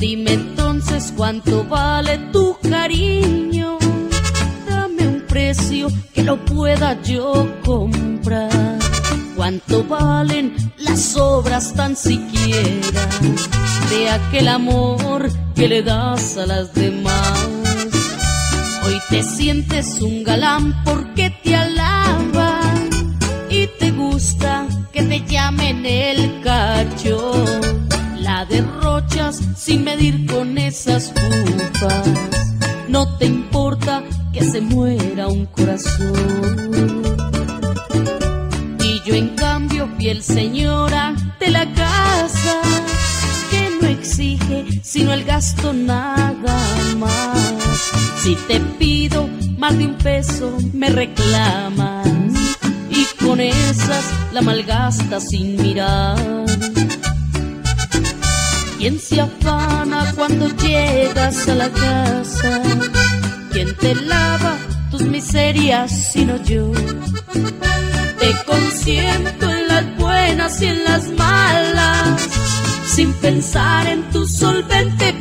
dices cuánto vale tu cariño, dame un precio que lo pueda yo comprar. Cuánto valen las obras tan siquiera de aquel amor que le das a las demás. Hoy te sientes un galán porque te alaban y te gusta que te llamen el con esas bufas. No te importa que se muera un corazón. Y yo en cambio, fiel señora de la casa, que no exige sino el gasto nada más. Si te pido más de un peso, me reclamas y con esas la malgastas sin mirar. ¿Quién se afana cuando llegas a la casa? ¿Quién te lava tus miserias sino yo? Te consiento en las buenas y en las malas, sin pensar en tu solvente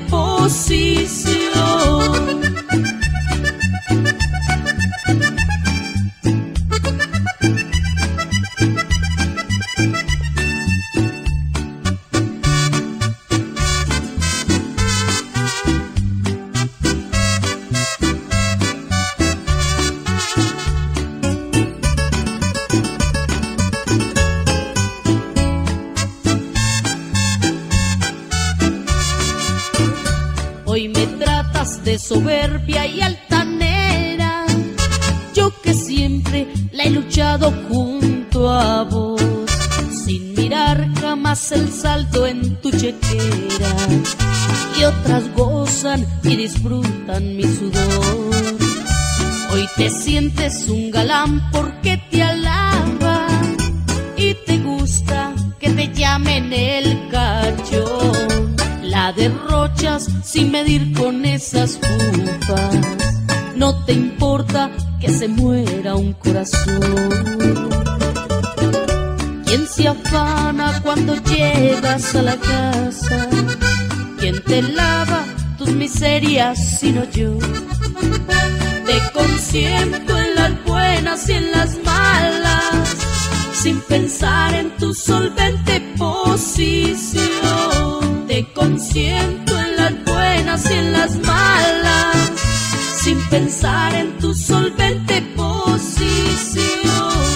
de soberbia y altanera, yo que siempre la he luchado junto a vos, sin mirar jamás el saldo en tu chequera. Y otras gozan y disfrutan mi sudor. Hoy te sientes un galán porque te alaban y te gusta que te llamen sin medir con esas bufas. No te importa que se muera un corazón. ¿Quién se afana cuando llegas a la casa? ¿Quién te lava tus miserias sino yo? Te consiento en las buenas y en las malas, sin pensar en tu solvente posición. En las buenas y en las malas, sin pensar en tu solvente posición.